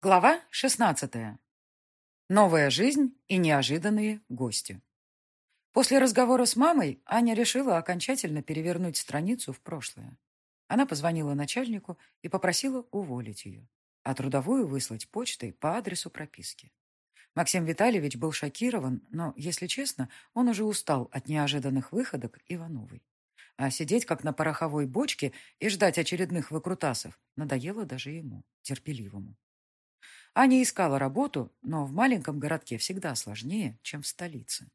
Глава 16. Новая жизнь и неожиданные гости. После разговора с мамой Аня решила окончательно перевернуть страницу в прошлое. Она позвонила начальнику и попросила уволить ее, а трудовую выслать почтой по адресу прописки. Максим Витальевич был шокирован, но, если честно, он уже устал от неожиданных выходок Ивановой. А сидеть как на пороховой бочке и ждать очередных выкрутасов надоело даже ему, терпеливому. Аня искала работу, но в маленьком городке всегда сложнее, чем в столице.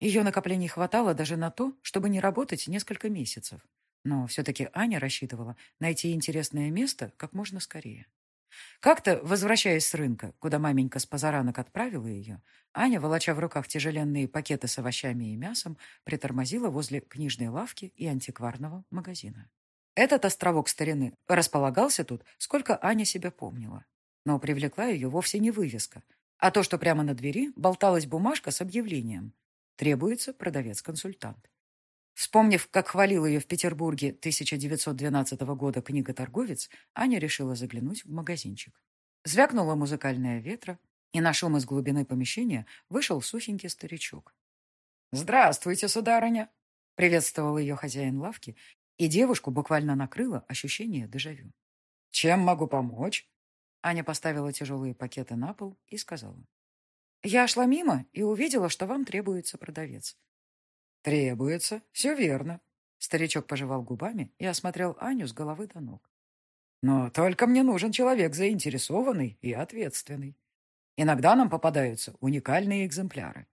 Ее накоплений хватало даже на то, чтобы не работать несколько месяцев. Но все-таки Аня рассчитывала найти интересное место как можно скорее. Как-то, возвращаясь с рынка, куда маменька с позаранок отправила ее, Аня, волоча в руках тяжеленные пакеты с овощами и мясом, притормозила возле книжной лавки и антикварного магазина. Этот островок старины располагался тут, сколько Аня себя помнила. Но привлекла ее вовсе не вывеска, а то, что прямо на двери болталась бумажка с объявлением. Требуется продавец-консультант. Вспомнив, как хвалил ее в Петербурге 1912 года книготорговец, Аня решила заглянуть в магазинчик. Звякнула музыкальная ветра, и на шум из глубины помещения вышел сухенький старичок. «Здравствуйте, сударыня!» — приветствовал ее хозяин лавки, и девушку буквально накрыло ощущение дежавю. «Чем могу помочь?» Аня поставила тяжелые пакеты на пол и сказала. «Я шла мимо и увидела, что вам требуется продавец». «Требуется, все верно». Старичок пожевал губами и осмотрел Аню с головы до ног. «Но только мне нужен человек заинтересованный и ответственный. Иногда нам попадаются уникальные экземпляры.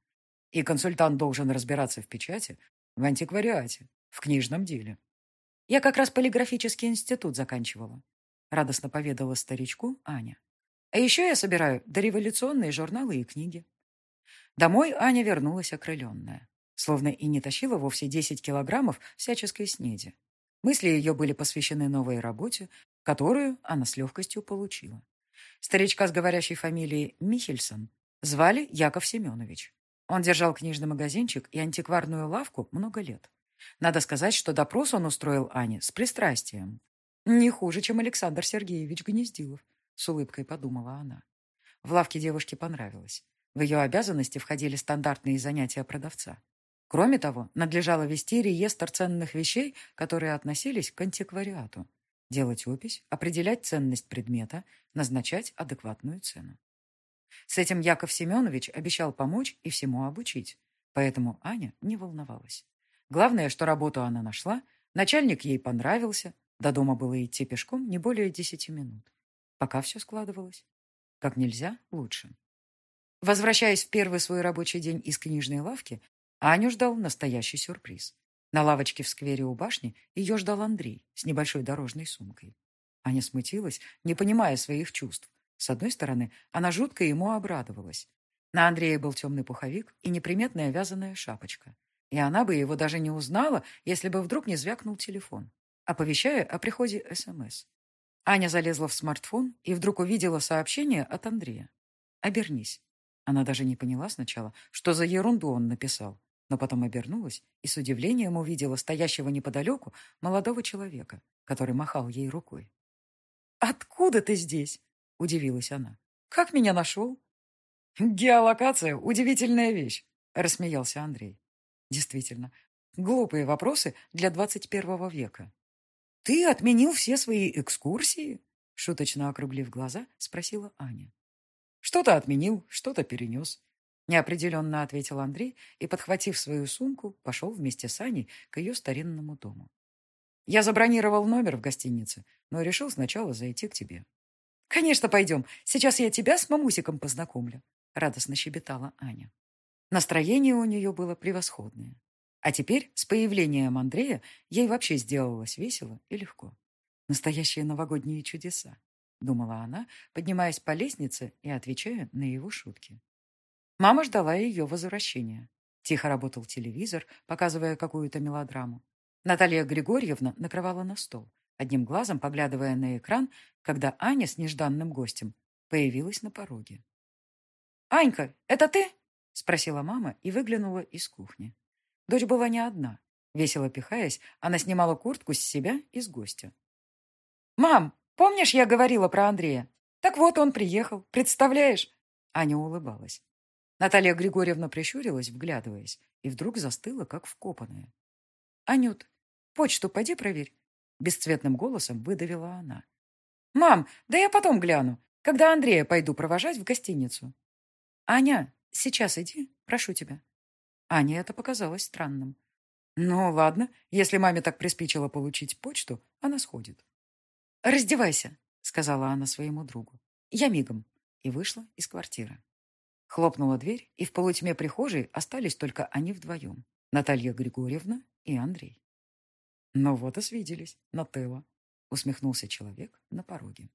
И консультант должен разбираться в печати, в антиквариате, в книжном деле. Я как раз полиграфический институт заканчивала радостно поведала старичку Аня. А еще я собираю дореволюционные журналы и книги. Домой Аня вернулась окрыленная, словно и не тащила вовсе 10 килограммов всяческой снеди. Мысли ее были посвящены новой работе, которую она с легкостью получила. Старичка с говорящей фамилией Михельсон звали Яков Семенович. Он держал книжный магазинчик и антикварную лавку много лет. Надо сказать, что допрос он устроил Ане с пристрастием. Не хуже, чем Александр Сергеевич Гнездилов, с улыбкой подумала она. В лавке девушке понравилось. В ее обязанности входили стандартные занятия продавца. Кроме того, надлежало вести реестр ценных вещей, которые относились к антиквариату. Делать опись, определять ценность предмета, назначать адекватную цену. С этим Яков Семенович обещал помочь и всему обучить, поэтому Аня не волновалась. Главное, что работу она нашла, начальник ей понравился, до дома было идти пешком не более десяти минут. Пока все складывалось. Как нельзя лучше. Возвращаясь в первый свой рабочий день из книжной лавки, Аню ждал настоящий сюрприз. На лавочке в сквере у башни ее ждал Андрей с небольшой дорожной сумкой. Аня смутилась, не понимая своих чувств. С одной стороны, она жутко ему обрадовалась. На Андрея был темный пуховик и неприметная вязаная шапочка. И она бы его даже не узнала, если бы вдруг не звякнул телефон оповещая о приходе СМС. Аня залезла в смартфон и вдруг увидела сообщение от Андрея. «Обернись». Она даже не поняла сначала, что за ерунду он написал, но потом обернулась и с удивлением увидела стоящего неподалеку молодого человека, который махал ей рукой. «Откуда ты здесь?» – удивилась она. «Как меня нашел?» «Геолокация – удивительная вещь», – рассмеялся Андрей. «Действительно, глупые вопросы для 21 века. «Ты отменил все свои экскурсии?» Шуточно округлив глаза, спросила Аня. «Что-то отменил, что-то перенес», — неопределенно ответил Андрей и, подхватив свою сумку, пошел вместе с Аней к ее старинному дому. «Я забронировал номер в гостинице, но решил сначала зайти к тебе». «Конечно, пойдем. Сейчас я тебя с мамусиком познакомлю», — радостно щебетала Аня. Настроение у нее было превосходное. А теперь, с появлением Андрея, ей вообще сделалось весело и легко. Настоящие новогодние чудеса, думала она, поднимаясь по лестнице и отвечая на его шутки. Мама ждала ее возвращения. Тихо работал телевизор, показывая какую-то мелодраму. Наталья Григорьевна накрывала на стол, одним глазом поглядывая на экран, когда Аня с нежданным гостем появилась на пороге. «Анька, это ты?» — спросила мама и выглянула из кухни. Дочь была не одна. Весело пихаясь, она снимала куртку с себя и с гостя. «Мам, помнишь, я говорила про Андрея? Так вот он приехал, представляешь? Аня улыбалась. Наталья Григорьевна прищурилась, вглядываясь, и вдруг застыла, как вкопанная. «Анют, почту поди проверь», — бесцветным голосом выдавила она. «Мам, да я потом гляну, когда Андрея пойду провожать в гостиницу». «Аня, сейчас иди, прошу тебя». Ане это показалось странным. «Ну, ладно, если маме так приспичило получить почту, она сходит». «Раздевайся», — сказала она своему другу. «Я мигом» и вышла из квартиры. Хлопнула дверь, и в полутьме прихожей остались только они вдвоем. Наталья Григорьевна и Андрей. «Ну вот и свиделись, Нателла», — усмехнулся человек на пороге.